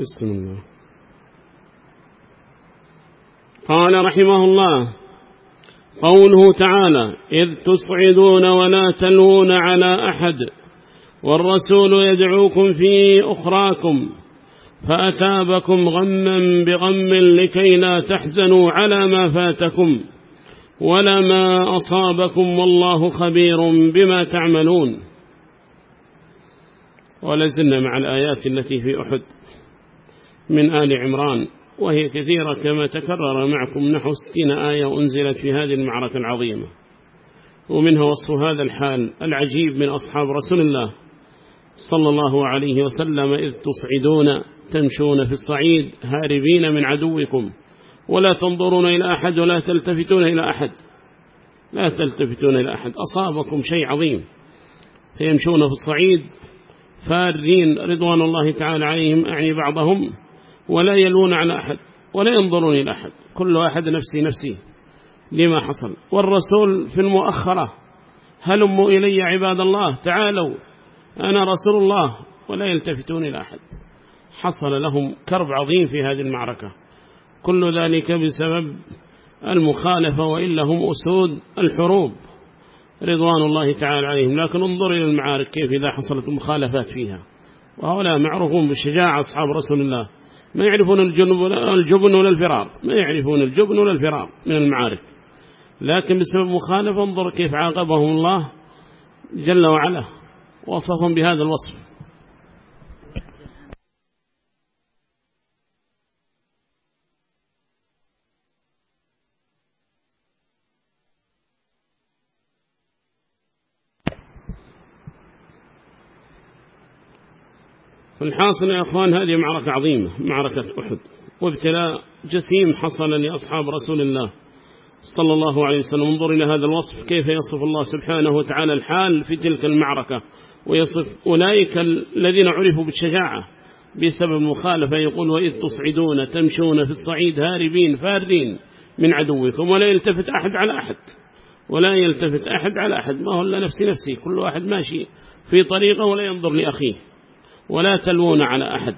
بسم الله. قال رحمه الله قوله تعالى إذ تصعدون ولا تلون على أحد والرسول يدعوكم في أخراكم فأثابكم غما بغم لكي لا تحزنوا على ما فاتكم ولا ما أصابكم والله خبير بما تعملون. ولزلنا مع الآيات التي في أحد. من آل عمران وهي كثيرة كما تكرر معكم نحو ستين آية أنزلت في هذه المعركة العظيمة. ومنها وصف هذا الحال العجيب من أصحاب رسول الله صلى الله عليه وسلم إذ تصعدون تمشون في الصعيد هاربين من عدوكم ولا تنظرون إلى أحد ولا تلتفتون إلى أحد. لا تلتفتون إلى أحد أصابكم شيء عظيم. فيمشون في الصعيد فارين رضوان الله تعالى عليهم أعني بعضهم ولا يلون على أحد ولا ينظرون إلى أحد. كل واحد نفسي نفسي لما حصل. والرسول في المؤخرة هلموا إلي عباد الله؟ تعالوا أنا رسول الله ولا يلتفتون إلى أحد. حصل لهم كرب عظيم في هذه المعركة. كل ذلك بسبب المخالفة وإلا هم أسود الحروب. رضوان الله تعالى عليهم. لكن انظر إلى المعارك كيف إذا حصلت مخالفات فيها. وهؤلاء معروفون بالشجاعة أصحاب رسول الله. ما يعرفون الجبن ولا الفرار. ما يعرفون الجبن ولا الفرار من المعارك لكن بسبب مخالفة انظر كيف عاقبهم الله جل وعلا. وصفهم بهذا الوصف. فالحاصل يا أخوان هذه معركة عظيمة معركة أحد. وابتلاء جسيم حصل لأصحاب رسول الله صلى الله عليه وسلم. انظر إلى هذا الوصف كيف يصف الله سبحانه وتعالى الحال في تلك المعركة. ويصف أولئك الذين عرفوا بالشجاعة بسبب مخالفة يقول وإذ تصعدون تمشون في الصعيد هاربين فاردين من عدوكم ولا يلتفت أحد على أحد ولا يلتفت أحد على أحد ما هو إلا نفسي نفسي كل واحد ماشي في طريقه ولا ينظر لأخيه. ولا تلوون على أحد.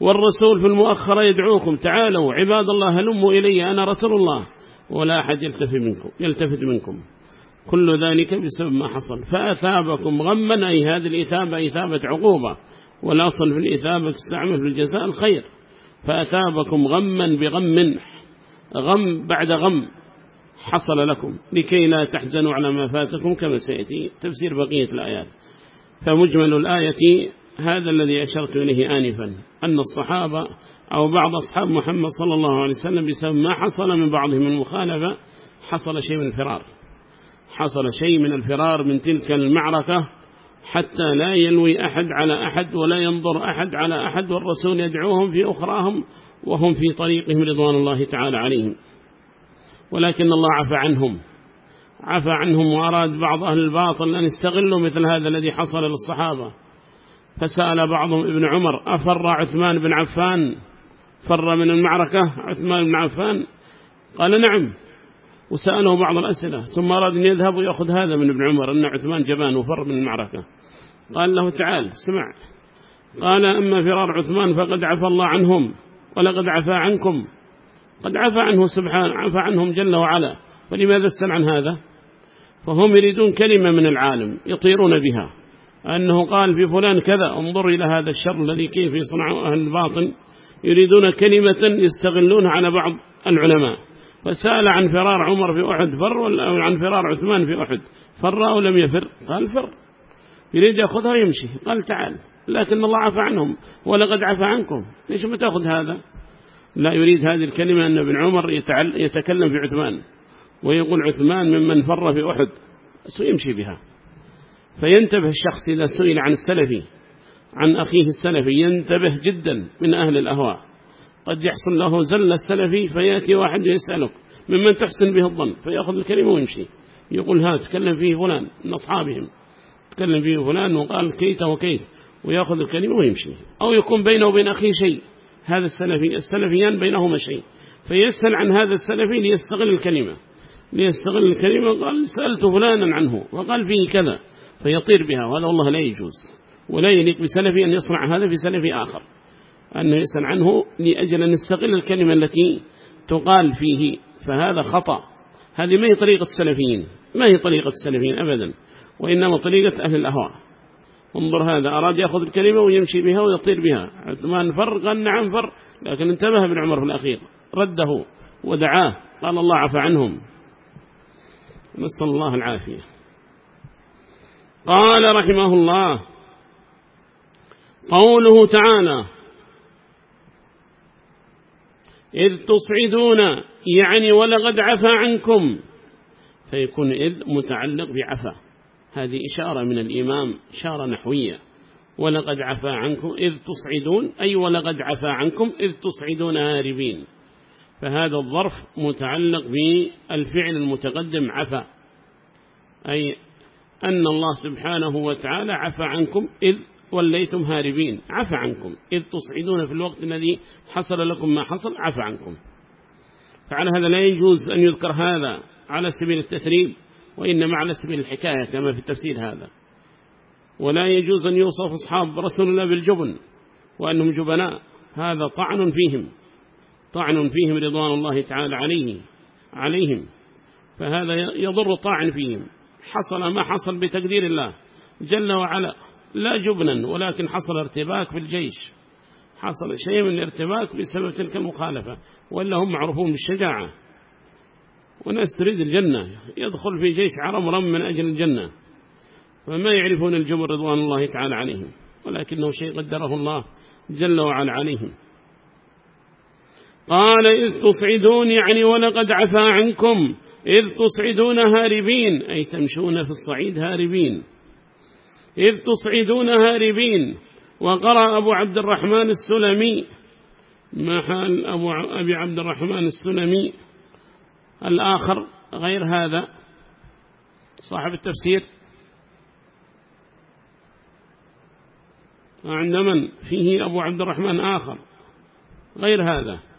والرسول في المؤخرة يدعوكم تعالوا عباد الله هلموا إلي أنا رسول الله. ولا أحد يلتفت منكم, يلتفت منكم. كل ذلك بسبب ما حصل. فأثابكم غما أي هذه الإثابة إثابة عقوبة. والأصل في الإثابة تستعمل في الجزاء الخير. فأثابكم غما بغم غم بعد غم حصل لكم. لكي لا تحزنوا على ما فاتكم كما سيأتي تفسير بقية الآيات. فمجمل الآية هذا الذي أشرت إليه آنفا أن الصحابة أو بعض أصحاب محمد صلى الله عليه وسلم بسبب ما حصل من بعضهم المخالفة حصل شيء من الفرار. حصل شيء من الفرار من تلك المعركة حتى لا يلوي أحد على أحد ولا ينظر أحد على أحد والرسول يدعوهم في أخراهم وهم في طريقهم رضوان الله تعالى عليهم. ولكن الله عفى عنهم عفى عنهم وأراد بعض أهل الباطل أن يستغلوا مثل هذا الذي حصل للصحابة. فسأل بعضهم ابن عمر أفر عثمان بن عفان؟ فر من المعركة عثمان بن عفان؟ قال نعم. وسأله بعض الأسئلة ثم أراد أن يذهب ويأخذ هذا من ابن عمر أن عثمان جبان وفر من المعركة. قال له تعال سمع. قال أما فرار عثمان فقد عفى الله عنهم ولقد عفى عنكم. قد عفى عنه سبحانه عفى عنهم جل وعلا. فلماذا تسأل عن هذا؟ فهم يريدون كلمة من العالم يطيرون بها. أنه قال في فلان كذا انظر إلى هذا الشر الذي كيف يصنع أهل الباطن يريدون كلمة يستغلونها على بعض العلماء. فسأل عن فرار عمر في أحد فر ولا عن فرار عثمان في أحد فر أو لم يفر؟ قال فر. يريد يأخذها يمشي قال تعال لكن الله عفى عنهم ولقد عفى عنكم. ليش ما تأخذ هذا؟ لا يريد هذه الكلمة أن ابن عمر يتكلم في عثمان ويقول عثمان ممن فر في أحد يمشي بها. فينتبه الشخص إذا سئل عن السلفي عن أخيه السلفي ينتبه جدا من أهل الأهواء. قد يحصل له زل السلفي فيأتي واحد يسألك ممن تحسن به الظن؟ فيأخذ الكلمة ويمشي. يقول ها تكلم فيه فلان من أصحابهم. تكلم فيه فلان وقال كيت وكيت ويأخذ الكلمة ويمشي. أو يكون بينه وبين أخيه شيء هذا السلفي السلفيان بينهما شيء. فيسأل عن هذا السلفي ليستغل الكلمة. ليستغل الكلمة قال سألت فلانا عنه وقال فيه كذا. فيطير بها وهذا والله لا يجوز. ولا يليق بسلفي أن يصنع هذا في سلفي آخر. أنه يسأل عنه لأجل أن نستغل الكلمة التي تقال فيه. فهذا خطأ. هذه ما هي طريقة السلفيين. ما هي طريقة السلفيين أبدا. وإنما طريقة أهل الأهواء. انظر هذا. أراد يأخذ الكلمة ويمشي بها ويطير بها. عثمان فر قال نعم فر. لكن انتبه ابن عمر في الأخير. رده ودعاه. قال الله عفى عنهم. نسأل الله العافية. قال رحمه الله قوله تعالى إذ تصعدون يعني ولقد عفى عنكم فيكون إذ متعلق بعفى هذه إشارة من الإمام إشارة نحوية. ولقد عفى عنكم إذ تصعدون أي ولقد عفى عنكم إذ تصعدون هاربين. فهذا الظرف متعلق بالفعل المتقدم عفى أي أن الله سبحانه وتعالى عفى عنكم إذ وليتم هاربين. عفى عنكم. إذ تصعدون في الوقت الذي حصل لكم ما حصل عفى عنكم. فعلى هذا لا يجوز أن يذكر هذا على سبيل التثريب وإنما على سبيل الحكاية كما في التفسير هذا. ولا يجوز أن يوصف أصحاب رسول الله بالجبن وأنهم جبناء. هذا طعن فيهم. طعن فيهم رضوان الله تعالى عليه عليهم. فهذا يضر طاعن فيهم. حصل ما حصل بتقدير الله جل وعلا لا جبنا ولكن حصل ارتباك في الجيش حصل شيء من الارتباك بسبب تلك المخالفة وإلا هم معروفون بالشجاعة. وناس تريد الجنة يدخل في جيش عرمرم من أجل الجنة. فما يعرفون الجبر رضوان الله تعالى عليهم ولكنه شيء قدره الله جل وعلا عليهم. قال إذ تصعدون يعني ولقد عفى عنكم. إذ تصعدون هاربين. أي تمشون في الصعيد هاربين. إذ تصعدون هاربين. وقرأ أبو عبد الرحمن السلمي. ما حال أبو أبي عبد الرحمن السلمي. الآخر غير هذا. صاحب التفسير. عند من فيه أبو عبد الرحمن آخر. غير هذا.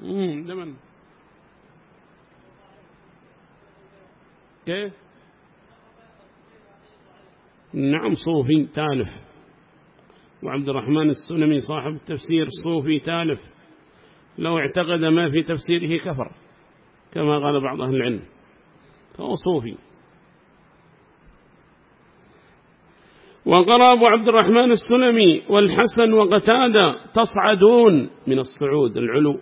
لمن كيف؟ نعم صوفي تالف. وعبد الرحمن السلمي صاحب التفسير صوفي تالف. لو اعتقد ما في تفسيره كفر كما قال بعض أهل العلم. فهو صوفي. وقرأ أبو عبد الرحمن السلمي والحسن وقتادة تصعدون من الصعود العلو.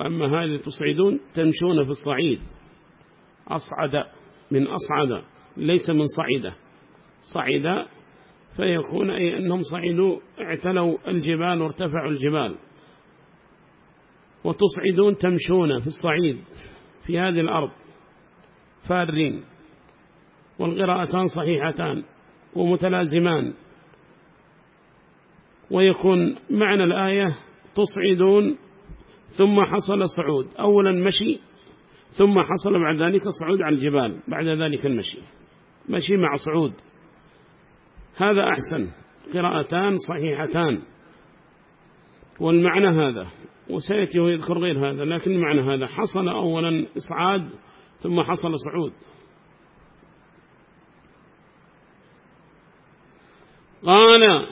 وأما هذه تصعدون تمشون في الصعيد. أصعد من أصعد ليس من صعدة صعد فيكون أي أنهم صعدوا اعتلوا الجبال وارتفعوا الجبال. وتصعدون تمشون في الصعيد في هذه الأرض فارين. والقراءتان صحيحتان ومتلازمان. ويكون معنى الآية تصعدون ثم حصل صعود. أولا مشي ثم حصل بعد ذلك صعود على الجبال. بعد ذلك المشي. مشي مع صعود. هذا أحسن. قراءتان صحيحتان. والمعنى هذا وسيأتي ويذكر غير هذا لكن المعنى هذا. حصل أولا إصعاد ثم حصل صعود. قال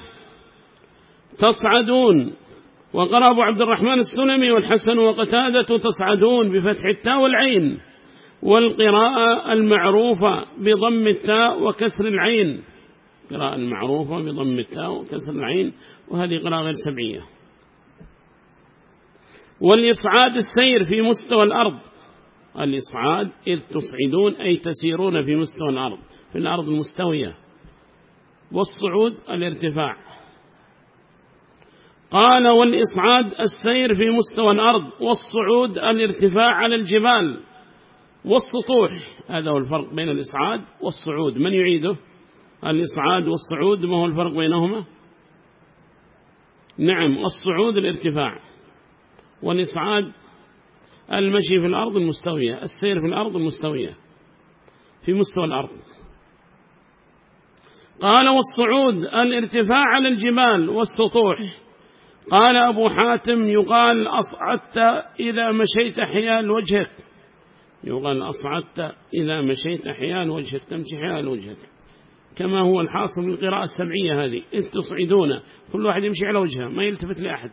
تصعدون. وقرأ أبو عبد الرحمن السلمي والحسن وقتادة تصعدون بفتح التاء والعين والقراءة المعروفة بضم التاء وكسر العين. قراءة المعروفة بضم التاء وكسر العين وهذه قراءة غير سبعية والإصعاد السير في مستوى الأرض. الإصعاد إذ تصعدون أي تسيرون في مستوى الأرض في الأرض المستوية. والصعود الارتفاع. قال والإصعاد السير في مستوى الأرض والصعود الارتفاع على الجبال والسطوح. هذا هو الفرق بين الإصعاد والصعود. من يعيده؟ الإصعاد والصعود ما هو الفرق بينهما؟ نعم الصعود الارتفاع والإصعاد المشي في الأرض المستوية السير في الأرض المستوية في مستوى الأرض. قال والصعود الارتفاع على الجبال والسطوح. قال أبو حاتم يقال أصعدت إذا مشيت حيال وجهك. يقال أصعدت إذا مشيت حيال وجهك تمشي حيال وجهك. كما هو الحاصل من القراءة السبعية هذه إذ تصعدون كل واحد يمشي على وجهه ما يلتفت لأحد.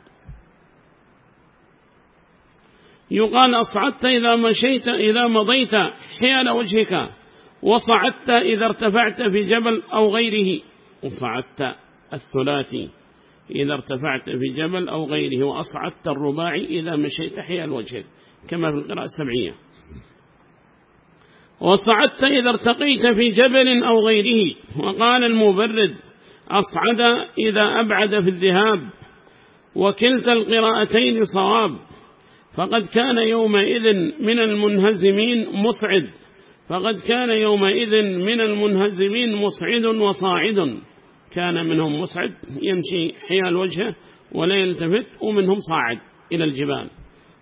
يقال أصعدت إذا مشيت إذا مضيت حيال وجهك وصعدت إذا ارتفعت في جبل أو غيره. وصعدت الثلاثي. إذا ارتفعت في جبل أو غيره وأصعدت الرباعي إذا مشيت حيال وجهك كما في القراءة السبعية. وصعدت إذا ارتقيت في جبل أو غيره وقال المبرد أصعد إذا أبعد في الذهاب وكلتا القراءتين صواب فقد كان يومئذ من المنهزمين مصعد فقد كان يومئذ من المنهزمين مصعد وصاعد. كان منهم مصعد يمشي حيال وجهه ولا يلتفت ومنهم صاعد إلى الجبال.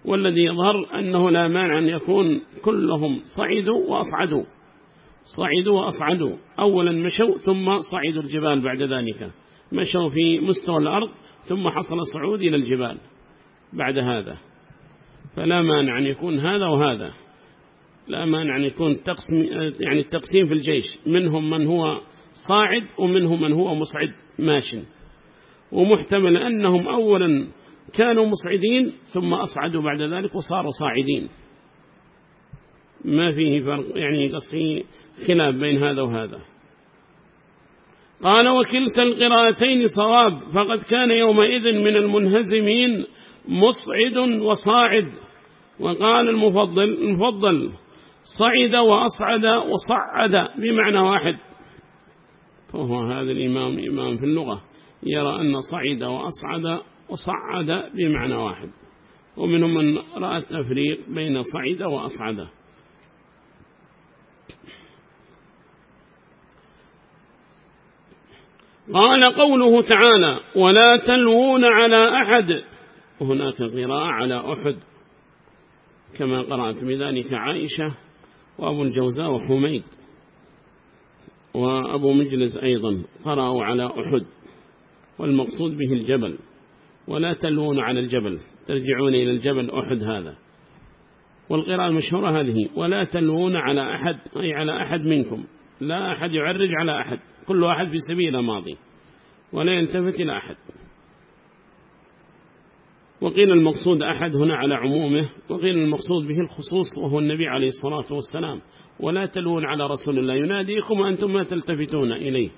والذي يظهر أنه لا مانع أن يكون كلهم صعدوا وأصعدوا. صعدوا وأصعدوا. أولا مشوا ثم صعدوا الجبال بعد ذلك. مشوا في مستوى الأرض ثم حصل صعود إلى الجبال بعد هذا. فلا مانع أن يكون هذا وهذا. لا مانع أن يكون يعني التقسيم في الجيش. منهم من هو صاعد ومنهم من هو مصعد ماشٍ ومحتمل أنهم أولا كانوا مصعدين ثم أصعدوا بعد ذلك وصاروا صاعدين. ما فيه فرق يعني قصدي خلاف بين هذا وهذا. قال وكلتا القراءتين صواب فقد كان يومئذ من المنهزمين مصعد وصاعد. وقال المفضل المفضل صعد وأصعد وصعد بمعنى واحد. فهو هذا الإمام إمام في اللغة. يرى أن صعد وأصعد وصعد بمعنى واحد. ومنهم من رأى التفريق بين صعد وأصعد. قال قوله تعالى ولا تلوون على أحد هناك قراءة على أحد. كما قرأت بذلك عائشة وأبو الجوزاء وحميد وأبو مجلس أيضا قرأوا على أحد والمقصود به الجبل ولا تلون على الجبل ترجعون إلى الجبل أحد هذا. والقراءة المشهورة هذه ولا تلون على أحد أي على أحد منكم لا أحد يعرج على أحد كل واحد في سبيل ماضي ولا يلتفت إلى أحد. وقيل المقصود أحد هنا على عمومه وقيل المقصود به الخصوص وهو النبي عليه الصلاة والسلام. ولا تلون على رسول الله. يناديكم وأنتم ما تلتفتون إليه.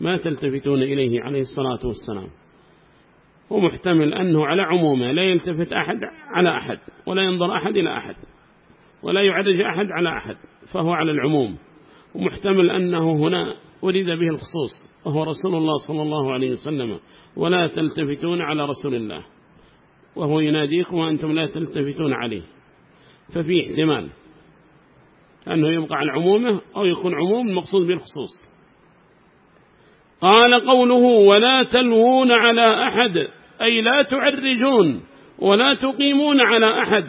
ما تلتفتون إليه عليه الصلاة والسلام. ومحتمل أنه على عمومه. لا يلتفت أحد على أحد ولا ينظر أحد إلى أحد ولا يعرج أحد على أحد فهو على العموم. ومحتمل أنه هنا أريد به الخصوص وهو رسول الله صلى الله عليه وسلم. ولا تلتفتون على رسول الله. وهو يناديكم وأنتم لا تلتفتون عليه. ففي احتمال أنه يبقى على عمومه أو يكون عموم المقصود بالخصوص. قال قوله ولا تلوون على أحد. أي لا تعرجون ولا تقيمون على أحد.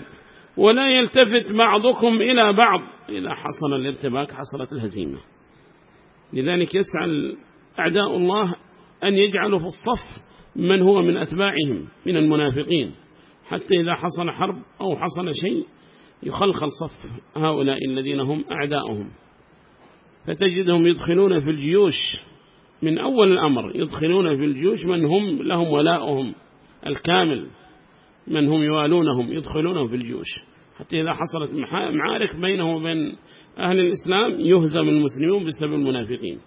ولا يلتفت بعضكم إلى بعض. إذا حصل الارتباك حصلت الهزيمة. لذلك يسعى أعداء الله أن يجعلوا في الصف من هو من أتباعهم من المنافقين. حتى إذا حصل حرب أو حصل شيء يخلخل صف هؤلاء الذين هم أعداؤهم. فتجدهم يدخلون في الجيوش من أول الأمر يدخلون في الجيوش من هم لهم ولاؤهم الكامل من هم يوالونهم يدخلونهم في الجيوش. حتى إذا حصلت معارك بينه وبين أهل الإسلام يهزم المسلمون بسبب المنافقين.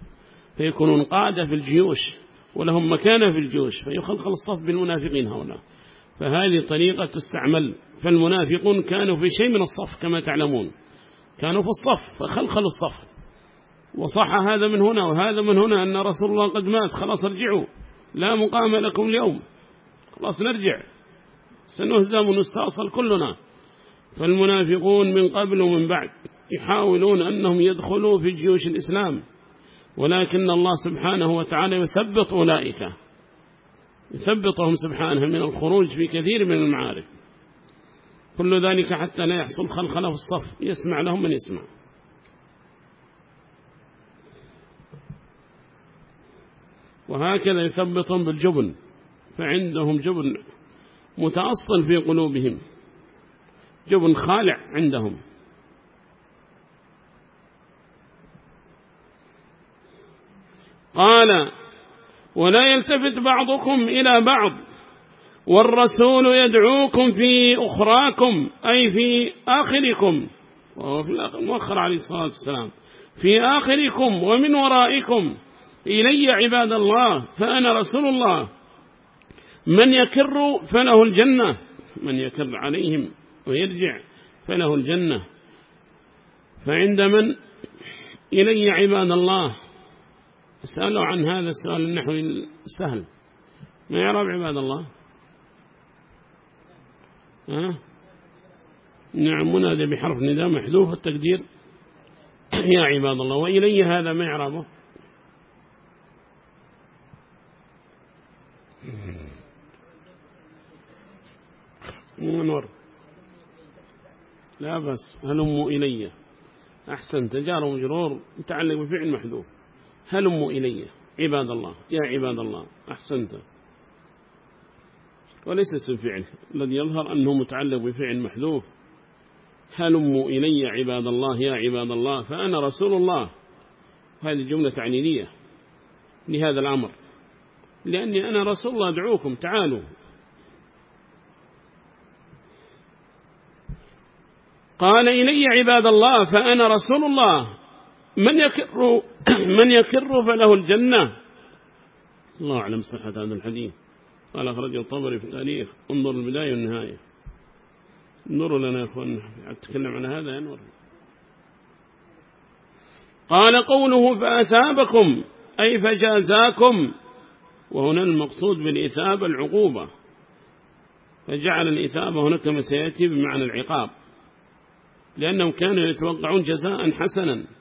فيكونون قادة في الجيوش. ولهم مكانة في الجيوش فيخلخل الصف بالمنافقين هؤلاء. فهذه طريقة تستعمل. فالمنافقون كانوا في شيء من الصف كما تعلمون. كانوا في الصف فخلخلوا الصف. وصح هذا من هنا وهذا من هنا أن رسول الله قد مات خلاص ارجعوا. لا مقام لكم اليوم. خلاص نرجع. سنهزم ونستأصل كلنا. فالمنافقون من قبل ومن بعد يحاولون أنهم يدخلوا في جيوش الإسلام. ولكن الله سبحانه وتعالى يثبط أولئك. يثبطهم سبحانه من الخروج في كثير من المعارك. كل ذلك حتى لا يحصل خلخلة في الصف. يسمع لهم من يسمع. وهكذا يثبطهم بالجبن. فعندهم جبن متأصل في قلوبهم. جبن خالع عندهم. قال ولا يلتفت بعضكم إلى بعض والرسول يدعوكم في أخراكم أي في آخركم وهو في الآخر مؤخر عليه الصلاة والسلام في آخركم ومن ورائكم إلي عباد الله فأنا رسول الله. من يكر فله الجنة من يكر عليهم ويرجع فله الجنة. فعند من؟ إلي عباد الله. اسألوا عن هذا السؤال النحو السهل. ما يعرف عباد الله؟ ها؟ نعم منادى بحرف نداء محذوف. التقدير؟ يا عباد الله وإلي هذا ما يعرفه منور. لا بس هلموا إلي. أحسن تجار مجرور متعلق بفعل محذوف. هلموا إلي. عباد الله يا عباد الله أحسنت. وليس اسم فعل الذي يظهر أنه متعلق بفعل محذوف. هلموا إلي عباد الله يا عباد الله فأنا رسول الله. هذه جملة تعنينية لهذا الأمر. لأني أنا رسول الله أدعوكم تعالوا. قال إلي عباد الله فأنا رسول الله. من يكر, من يكر فله الجنة. الله أعلم صحة هذا الحديث. قال أخرجه الطبري في التاريخ. انظر البداية والنهاية. انظروا لنا يا أخوان أتكلم عن هذا ينور قال قوله فأثابكم أي فجازاكم. وهنا المقصود بالإثابة العقوبة. فجعل الإثابة هنا كما سيأتي بمعنى العقاب. لأنهم كانوا يتوقعون جزاء حسنا.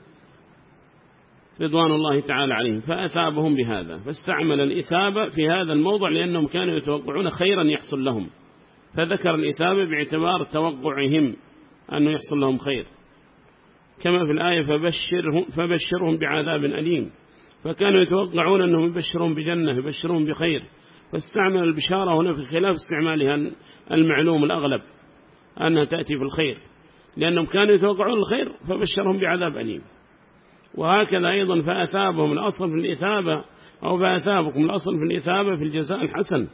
رضوان الله تعالى عليهم فأثابهم بهذا فاستعمل الإثابة في هذا الموضع لأنهم كانوا يتوقعون خيرا يحصل لهم فذكر الإثابة باعتبار توقعهم أنه يحصل لهم خير. كما في الآية فبشرهم, فبشرهم بعذاب أليم فكانوا يتوقعون أنهم يبشرهم بجنة يبشرهم بخير فاستعمل البشارة هنا في خلاف استعمالها المعلوم الأغلب أنها تأتي في الخير لأنهم كانوا يتوقعون الخير فبشرهم بعذاب أليم. وهكذا أيضا فأثابهم الأصل في الإثابة أو فأثابكم الأصل في الإثابة في الجزاء الحسن.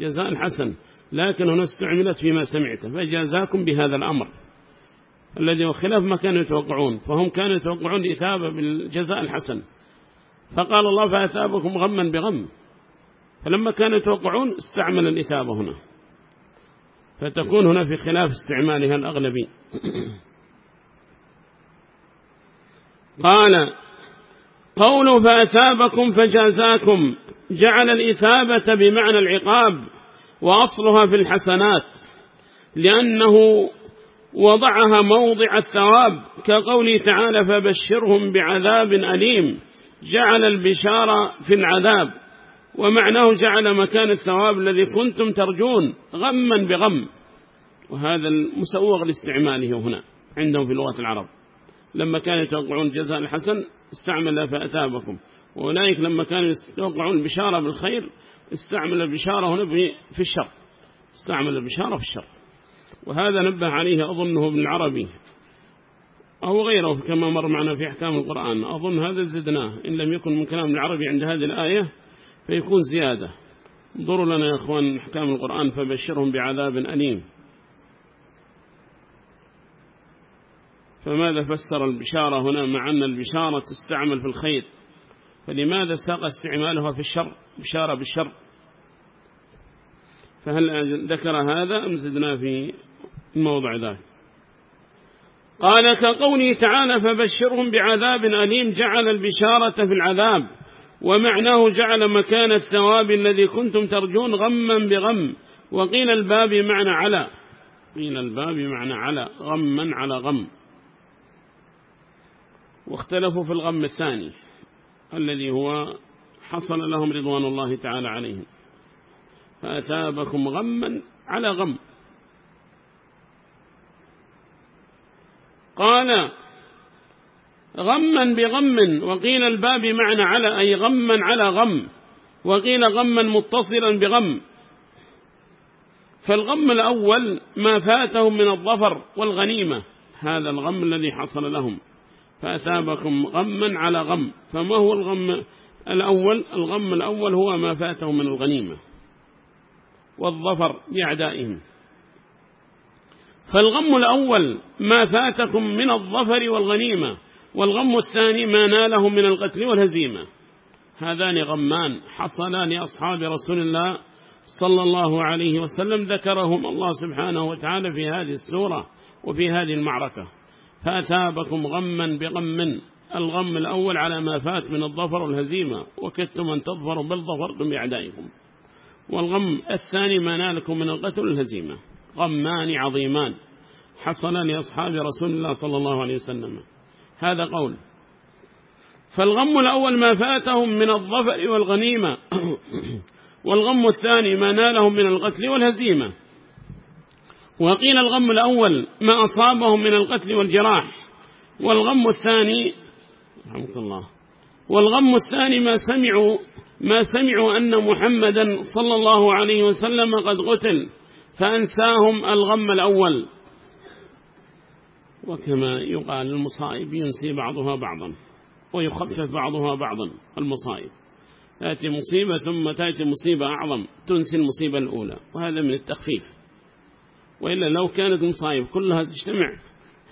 جزاء الحسن لكن هنا استعملت فيما سمعته فجازاكم بهذا الأمر. الذي هو خلاف ما كانوا يتوقعون فهم كانوا يتوقعون الإثابة بالجزاء الحسن. فقال الله فأثابكم غما بغم. فلما كانوا يتوقعون استعمل الإثابة هنا. فتكون هنا في خلاف استعمالها الأغلبي. قال قول فأثابكم فجازاكم جعل الإثابة بمعنى العقاب وأصلها في الحسنات لأنه وضعها موضع الثواب كقوله تعالى فبشرهم بعذاب أليم جعل البشارة في العذاب ومعناه جعل مكان الثواب الذي كنتم ترجون غما بغم وهذا المسوغ لاستعماله هنا عندهم في لغة العرب. لما كانوا يتوقعون جزاء الحسن استعمل فأثابكم وأولئك لما كانوا يتوقعون البشارة بالخير استعمل البشارة هنا في الشر. استعمل البشارة في الشر. وهذا نبه عليه أظنه ابن العربي. أو غيره كما مر معنا في أحكام القرآن. أظن هذا زدناه. إن لم يكن من كلام العربي عند هذه الآية فيكون زيادة. انظروا لنا يا أخوان أحكام القرآن فبشرهم بعذاب أليم. فماذا فسر البشارة هنا مع أن البشارة تستعمل في الخير؟ فلماذا ساق استعمالها في الشر؟ بشارة بالشر. فهل ذكر هذا أم زدنا في الموضع ذلك؟ قال كقوله تعالى فبشرهم بعذاب أليم جعل البشارة في العذاب ومعناه جعل مكان الثواب الذي كنتم ترجون غما بغم. وقيل الباب معنى على. قيل الباب معنى على غما على غم. واختلفوا في الغم الثاني الذي هو حصل لهم رضوان الله تعالى عليهم. فأثابكم غما على غم. قال غما بغم وقيل الباب معنى على أي غما على غم وقيل غما متصلا بغم. فالغم الأول ما فاتهم من الظفر والغنيمة هذا الغم الذي حصل لهم. فأثابكم غما على غم. فما هو الغم الأول؟ الغم الأول هو ما فاته من الغنيمة والظفر بأعدائهم. فالغم الأول ما فاتكم من الظفر والغنيمة والغم الثاني ما ناله من القتل والهزيمة. هذان غمان حصلا لأصحاب رسول الله صلى الله عليه وسلم ذكرهم الله سبحانه وتعالى في هذه السورة وفي هذه المعركة. فأثابكم غما بغم. الغم الأول على ما فات من الظفر والهزيمة وكدتم أن تظفروا بل ظفرتم بأعدائكم. والغم الثاني ما نالكم من القتل والهزيمة غمان عظيمان. حصل لأصحاب رسول الله صلى الله عليه وسلم. هذا قول. فالغم الأول ما فاتهم من الظفر والغنيمة. والغم الثاني ما نالهم من القتل والهزيمة. وقيل الغم الأول ما أصابهم من القتل والجراح والغم الثاني رحمك الله والغم الثاني ما سمعوا ما سمعوا أن محمدا صلى الله عليه وسلم قد قتل فأنساهم الغم الأول. وكما يقال المصائب ينسي بعضها بعضا ويخفف بعضها بعضا المصائب. تأتي مصيبة ثم تأتي مصيبة أعظم تنسي المصيبة الأولى وهذا من التخفيف. وإلا لو كانت مصائب كلها تجتمع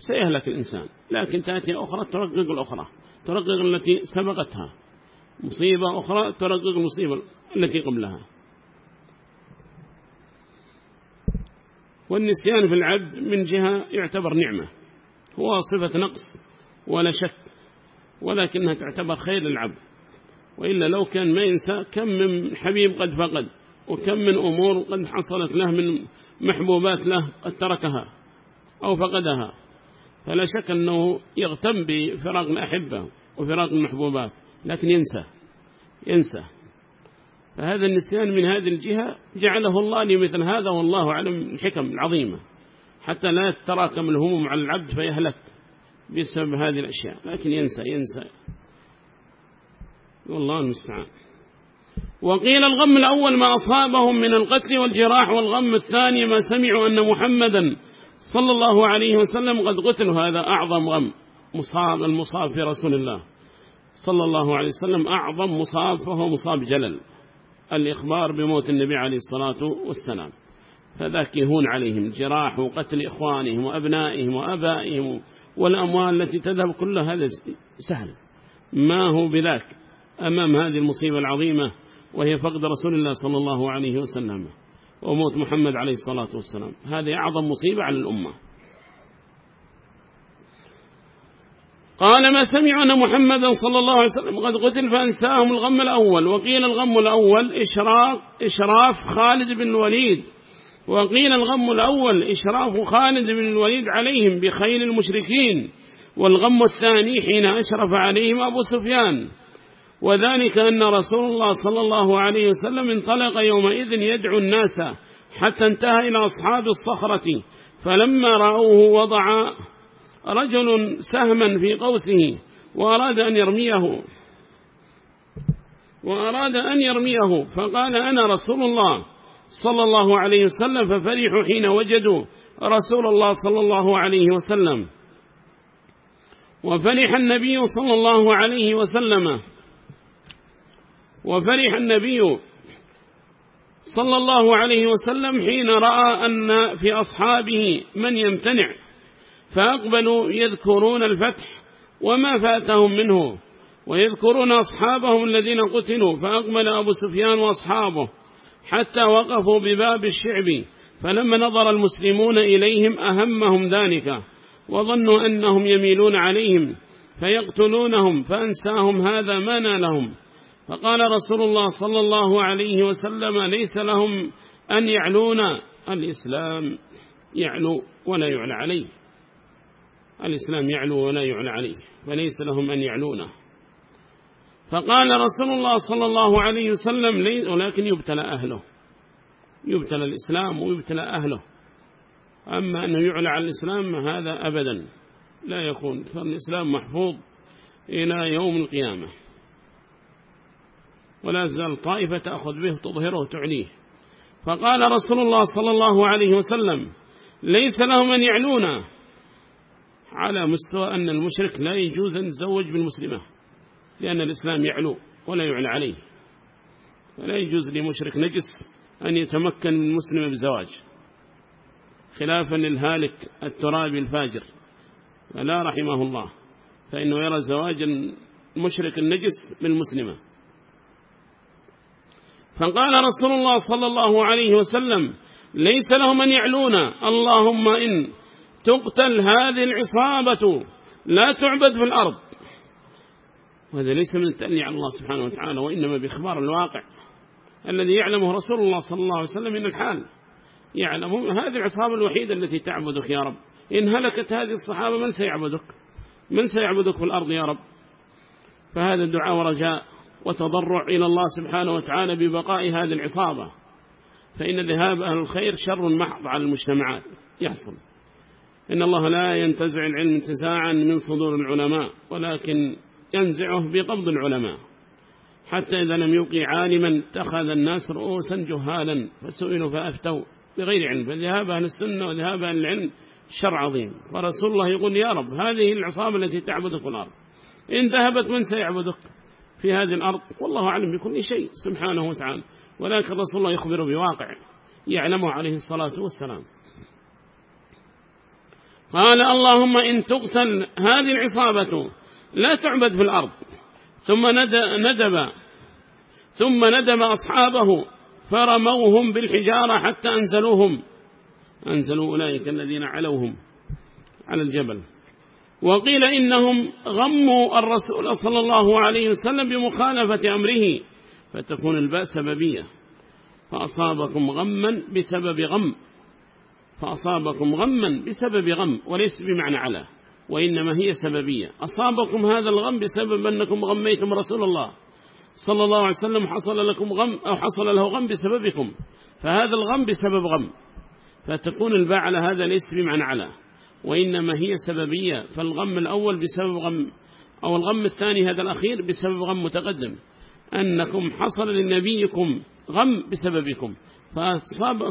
سيهلك الإنسان. لكن تأتي أخرى ترقق الأخرى ترقق التي سبقتها. مصيبة أخرى ترقق المصيبة التي قبلها. والنسيان في العبد من جهة يعتبر نعمة. هو صفة نقص ولا شك ولكنها تعتبر خير للعبد. وإلا لو كان ما ينسى كم من حبيب قد فقد. وكم من أمور قد حصلت له من محبوبات له قد تركها أو فقدها. فلا شك أنه يغتم بفراغ الأحبة وفراغ المحبوبات لكن ينسى ينسى. فهذا النسيان من هذه الجهة جعله الله لمثل هذا والله أعلم الحكم العظيمة حتى لا تتراكم الهموم على العبد فيهلك بسبب هذه الأشياء لكن ينسى ينسى. والله المستعان. وقيل الغم الأول ما أصابهم من القتل والجراح والغم الثاني ما سمعوا أن محمدا صلى الله عليه وسلم قد قتل. هذا أعظم غم مصاب المصاب في رسول الله صلى الله عليه وسلم. أعظم مصاب فهو مصاب جلل الإخبار بموت النبي عليه الصلاة والسلام. فذاك يهون عليهم جراح وقتل إخوانهم وأبنائهم وأبائهم والأموال التي تذهب كل هذا سهل. ما هو بذاك أمام هذه المصيبة العظيمة؟ وهي فقد رسول الله صلى الله عليه وسلم وموت محمد عليه الصلاة والسلام. هذه أعظم مصيبة على الأمة. قال ما سمعوا أن محمدا صلى الله عليه وسلم قد قتل فأنساهم الغم الأول. وقيل الغم الأول إشراف, إشراف خالد بن الوليد. وقيل الغم الأول إشراف خالد بن الوليد عليهم بخيل المشركين. والغم الثاني حين أشرف عليهم أبو سفيان. وذلك أن رسول الله صلى الله عليه وسلم انطلق يومئذ يدعو الناس حتى انتهى إلى أصحاب الصخرة. فلما رأوه وضع رجل سهما في قوسه وأراد أن يرميه. وأراد أن يرميه. فقال أنا رسول الله صلى الله عليه وسلم. ففرحوا حين وجدوا رسول الله صلى الله عليه وسلم. وفرح النبي صلى الله عليه وسلم. وفرح النبي صلى الله عليه وسلم حين رأى أن في أصحابه من يمتنع فأقبلوا يذكرون الفتح وما فاتهم منه ويذكرون أصحابهم الذين قتلوا فأقبل أبو سفيان وأصحابه حتى وقفوا بباب الشعب فلما نظر المسلمون إليهم أهمهم ذلك وظنوا أنهم يميلون عليهم فيقتلونهم فأنساهم هذا ما نالهم. فقال رسول الله صلى الله عليه وسلم ليس لهم أن يعلون الإسلام يعلو ولا يعلى عليه. الإسلام يعلو ولا يعلى عليه فليس لهم أن يعلونه. فقال رسول الله صلى الله عليه وسلم ولكن يبتلى أهله. يبتلى الإسلام ويبتلى أهله. أما أنه يعلى على الإسلام هذا أبدا لا يكون فالإسلام محفوظ إلى يوم القيامة. ولا زال طائفة تأخذ به تظهره وتعليه فقال رسول الله صلى الله عليه وسلم ليس لهم أن يعلون على مستوى أن المشرك لا يجوز أن يتزوج بالمسلمة لأن الإسلام يعلو ولا يعلى عليه. فلا يجوز لمشرك نجس أن يتمكن من مسلم بزواج خلافا للهالك الترابي الفاجر. فلا رحمه الله فإنه يرى زواج المشرك النجس بالمسلمة. فقال رسول الله صلى الله عليه وسلم ليس لهم من يعلون. اللهم إن تقتل هذه العصابة لا تعبد في الأرض. وهذا ليس من التأني على الله سبحانه وتعالى وإنما بإخبار الواقع الذي يعلمه رسول الله صلى الله عليه وسلم من الحال. يعلم هذه العصابة الوحيدة التي تعبدك يا رب. إن هلكت هذه الصحابة من سيعبدك؟ من سيعبدك في الأرض يا رب؟ فهذا الدعاء ورجاء. وتضرع إلى الله سبحانه وتعالى ببقاء هذه العصابة. فإن ذهاب أهل الخير شر محض على المجتمعات. يحصل. إن الله لا ينتزع العلم انتزاعا من صدور العلماء ولكن ينزعه بقبض العلماء. حتى إذا لم يبقي عالما اتخذ الناس رؤوسا جهالا فسئلوا فأفتوا بغير علم. فذهاب أهل السنة وذهاب أهل العلم شر عظيم. ورسول الله يقول يا رب هذه العصابة التي تعبدك الأرض إن ذهبت من سيعبدك؟ في هذه الأرض والله أعلم بكل شيء سبحانه وتعالى. ولكن رسول الله يخبر بواقع يعلمه عليه الصلاة والسلام. قال اللهم إن تقتل هذه العصابة لا تعبد في الأرض ثم ندب ثم ندب أصحابه فرموهم بالحجارة حتى أنزلوهم. أنزلوا أولئك الذين علوهم على الجبل. وقيل إنهم غموا الرسول صلى الله عليه وسلم بمخالفة أمره فتكون الباء سببية فأصابكم غما بسبب غم. فأصابكم غما بسبب غم وليس بمعنى على وإنما هي سببية. أصابكم هذا الغم بسبب أنكم غميتم رسول الله صلى الله عليه وسلم حصل لكم غم أو حصل له غم بسببكم. فهذا الغم بسبب غم. فتكون الباء على هذا ليس بمعنى على. وإنما هي سببية فالغم الأول بسبب غم أو الغم الثاني هذا الأخير بسبب غم متقدم. أنكم حصل لنبيكم غم بسببكم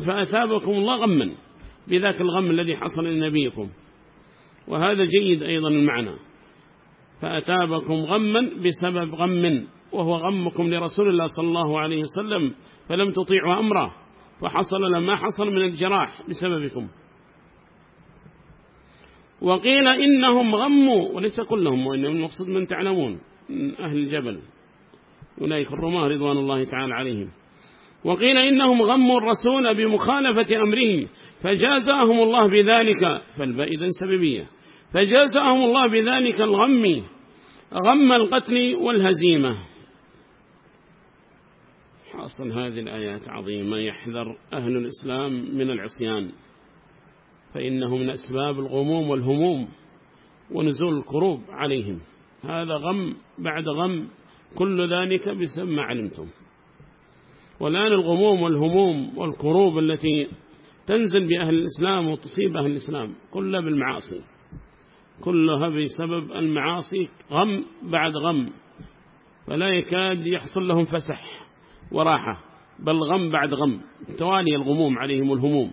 فأثابكم الله غما بذاك الغم الذي حصل لنبيكم. وهذا جيد أيضا المعنى. فأتابكم غما بسبب غم وهو غمكم لرسول الله صلى الله عليه وسلم فلم تطيعوا أمره فحصل لما حصل من الجراح بسببكم. وقيل إنهم غموا وليس كلهم وإنهم المقصود من تعلمون من أهل الجبل. أولئك الرماة رضوان الله تعالى عليهم. وقيل إنهم غموا الرسول بمخالفة أمره فجازاهم الله بذلك فالبائدا سببية فجازاهم الله بذلك الغم غم القتل والهزيمة. حاصل هذه الآيات عظيمة يحذر أهل الإسلام من العصيان. فإنه من أسباب الغموم والهموم ونزول الكروب عليهم. هذا غم بعد غم كل ذلك بسبب ما علمتم. والآن الغموم والهموم والكروب التي تنزل بأهل الإسلام وتصيب أهل الإسلام كلها بالمعاصي. كلها بسبب المعاصي غم بعد غم. فلا يكاد يحصل لهم فسح وراحة بل غم بعد غم. توالي الغموم عليهم والهموم.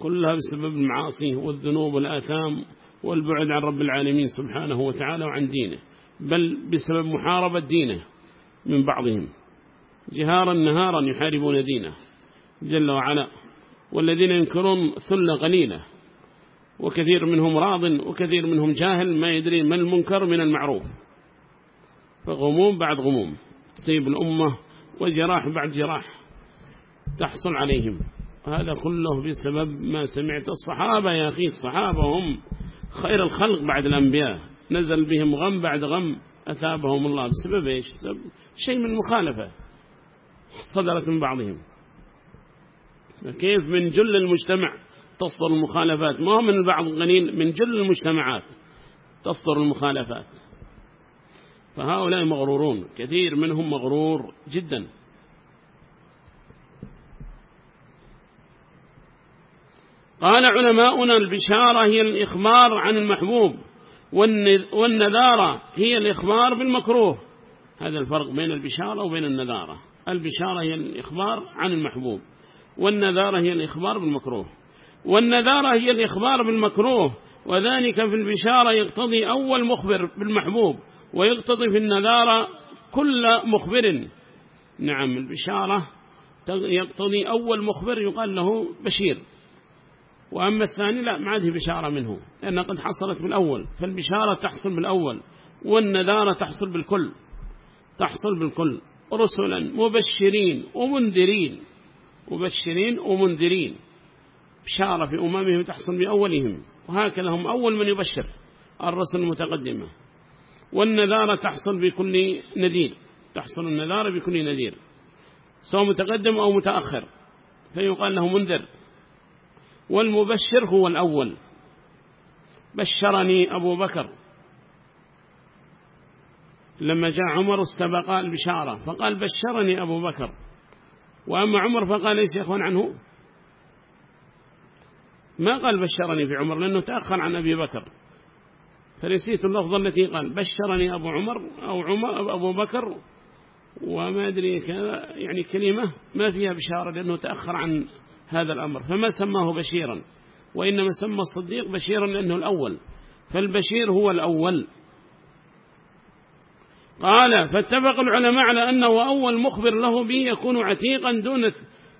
كلها بسبب المعاصي والذنوب والآثام والبعد عن رب العالمين سبحانه وتعالى وعن دينه بل بسبب محاربة دينه من بعضهم. جهارا نهارا يحاربون دينه جل وعلا والذين ينكرون ثلة قليلة وكثير منهم راض وكثير منهم جاهل ما يدري ما المنكر من المعروف. فغموم بعد غموم تصيب الأمة وجراح بعد جراح تحصل عليهم. هذا كله بسبب ما سمعت الصحابة يا أخي. الصحابة هم خير الخلق بعد الأنبياء. نزل بهم غم بعد غم أثابهم الله. بسبب إيش؟ شيء من مخالفة. صدرت من بعضهم. كيف من جل المجتمع تصدر المخالفات؟ ما من البعض القليل من جل المجتمعات تصدر المخالفات. فهؤلاء مغرورون. كثير منهم مغرور جدا. قال علماؤنا البشارة هي الإخبار عن المحبوب والنذارة هي الإخبار بالمكروه. هذا الفرق بين البشارة وبين النذارة. البشارة هي الإخبار عن المحبوب والنذارة هي الإخبار بالمكروه. والنذارة هي الإخبار بالمكروه وذلك في البشارة يقتضي أول مخبر بالمحبوب ويقتضي في النذارة كل مخبر. نعم البشارة يقتضي أول مخبر يقال له بشير. وأما الثاني لا ما عاده بشارة منه لأن قد حصلت بالأول فالبشارة تحصل بالأول والنذارة تحصل بالكل تحصل بالكل رسلا مبشرين ومنذرين مبشرين ومنذرين بشارة في أمامهم تحصل بأولهم وهكذا هم أول من يبشر الرسل المتقدمة والنذارة تحصل بكل نذير تحصل النذارة بكل نذير سواء متقدم أو متأخر فيقال له منذر. والمبشر هو الأول. بشرني أبو بكر. لما جاء عمر استبق البشارة فقال بشرني أبو بكر. وأما عمر فقال ليس يا أخوان عنه. ما قال بشرني في عمر؟ لأنه تأخر عن أبي بكر. فنسيت اللفظة التي قال بشرني أبو عمر أو عمر أبو بكر. وما أدري كذا يعني كلمة ما فيها بشارة لأنه تأخر عن هذا الأمر فما سماه بشيرا وإنما سمى الصديق بشيرا لأنه الأول فالبشير هو الأول. قال فاتفق العلماء على أنه أول مخبر له به يكون عتيقا دون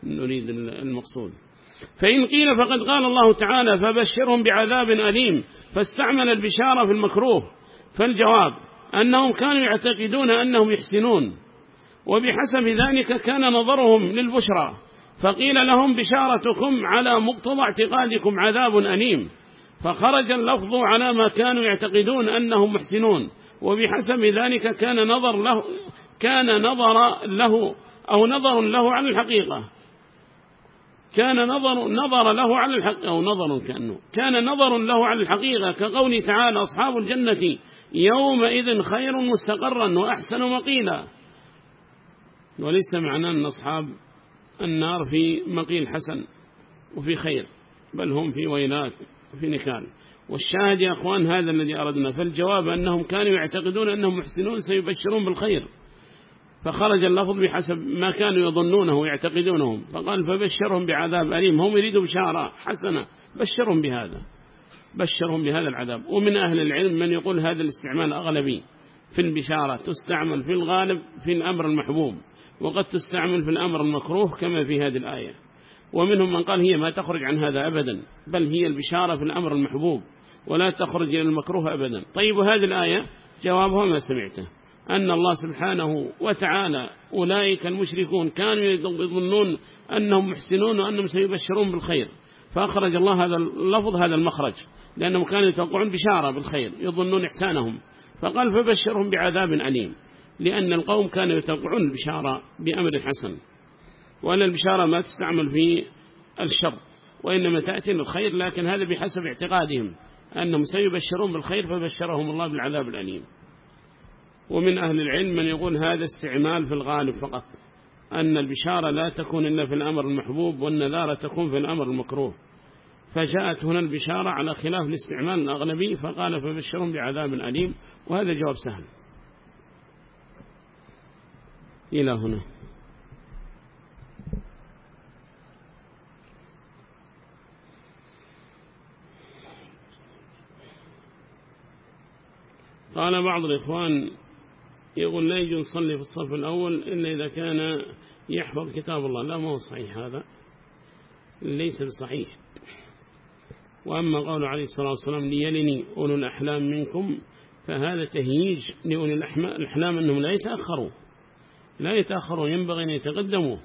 نريد المقصود. فإن قيل فقد قال الله تعالى فبشرهم بعذاب أليم فاستعمل البشارة في المكروه. فالجواب أنهم كانوا يعتقدون أنهم يحسنون وبحسب ذلك كان نظرهم للبشرى. فقيل لهم بشارتكم على مقتضى اعتقادكم عذاب أليم. فخرج اللفظ على ما كانوا يعتقدون أنهم محسنون وبحسب ذلك كان نظر له كان نظر له أو نظر له على الحقيقة. كان نظر نظر له على الحق أو نظر كأنه كان نظر له على الحقيقة كقول تعالى أصحاب الجنة يومئذ خير مستقرا وأحسن مقيلا. وليس معنى أن أصحاب النار في مقيل حسن وفي خير بل هم في ويلات وفي نكال والشاهد يا أخوان هذا الذي أردنا. فالجواب أنهم كانوا يعتقدون أنهم محسنون سيبشرون بالخير. فخرج اللفظ بحسب ما كانوا يظنونه ويعتقدونهم. فقال فبشرهم بعذاب أليم. هم يريدوا بشارة حسنة. بشرهم بهذا. بشرهم بهذا العذاب. ومن أهل العلم من يقول هذا الاستعمال أغلبي. في البشارة تستعمل في الغالب في الأمر المحبوب وقد تستعمل في الأمر المكروه كما في هذه الآية. ومنهم من قال هي ما تخرج عن هذا أبدا بل هي البشارة في الأمر المحبوب ولا تخرج إلى المكروه أبدا. طيب هذه الآية جوابها ما سمعته؟ أن الله سبحانه وتعالى أولئك المشركون كانوا يظنون أنهم محسنون وأنهم سيبشرون بالخير. فأخرج الله هذا اللفظ هذا المخرج لأنهم كانوا يتوقعون بشارة بالخير يظنون إحسانهم. فقال فبشرهم بعذاب أليم لأن القوم كانوا يتوقعون البشارة بأمر حسن وأن البشارة ما تستعمل في الشر وإنما تأتي للخير لكن هذا بحسب اعتقادهم أنهم سيبشرون بالخير فبشرهم الله بالعذاب الأليم. ومن أهل العلم من يقول هذا استعمال في الغالب فقط أن البشارة لا تكون إلا في الأمر المحبوب والنذارة تكون في الأمر المكروه. فجاءت هنا البشارة على خلاف الاستعمال الأغلبي فقال فبشرهم بعذاب أليم وهذا جواب سهل. إلى هنا. قال بعض الإخوان يقول لا يجوز نصلي في الصف الأول إلا إذا كان يحفظ كتاب الله. لا ما هو صحيح هذا. ليس بصحيح. وأما قول عليه الصلاة والسلام ليلني أولو الأحلام منكم فهذا تهييج لأولي الأحلام أنهم لا يتأخروا. لا يتأخروا ينبغي أن يتقدموا.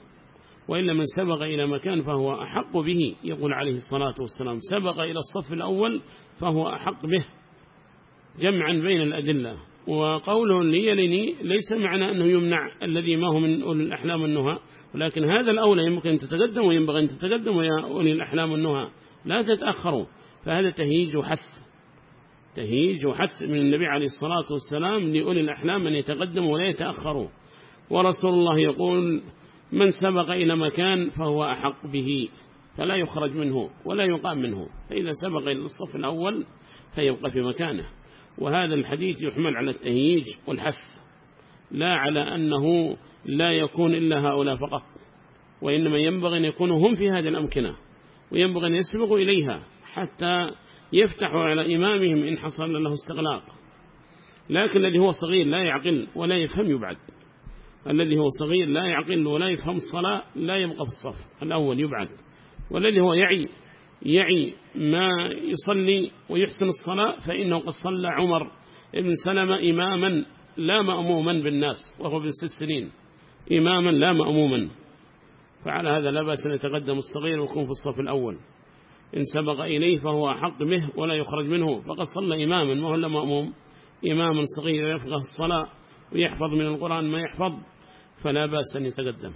وإلا من سبق إلى مكان فهو أحق به يقول عليه الصلاة والسلام. سبق إلى الصف الأول فهو أحق به جمعا بين الأدلة. وقوله ليلني ليس معنى أنه يمنع الذي ما هو من أولي الأحلام النهى ولكن هذا الأولى يمكن أن تتقدم وينبغي أن تتقدم يا أولي الأحلام النهى. لا تتأخروا فهذا تهيج وحث. تهيج وحث من النبي عليه الصلاة والسلام لأولي الأحلام أن يتقدموا ولا يتأخروا. ورسول الله يقول من سبق إلى مكان فهو أحق به فلا يخرج منه ولا يقام منه. فإذا سبق إلى الصف الأول فيبقى في مكانه. وهذا الحديث يحمل على التهييج والحث لا على أنه لا يكون إلا هؤلاء فقط وإنما ينبغي أن يكونوا هم في هذه الأمكنة. وينبغي أن يسبقوا إليها حتى يفتحوا على إمامهم إن حصل له استغلاق. لكن الذي هو صغير لا يعقل ولا يفهم يبعد. الذي هو صغير لا يعقل ولا يفهم الصلاة لا يبقى في الصف الأول يبعد. والذي هو يعي يعي ما يصلي ويحسن الصلاة فإنه قد صلى عمر ابن سلمة إماما لا مأموما بالناس وهو ابن ست سنين إماما لا مأموما. فعلى هذا لا بأس أن يتقدم الصغير ويكون في الصف الأول. إن سبق إليه فهو أحق به ولا يخرج منه. فقد صلى إماما ما هو إلا مأموم. إماما صغير يفقه الصلاة ويحفظ من القرآن ما يحفظ فلا بأس أن يتقدم.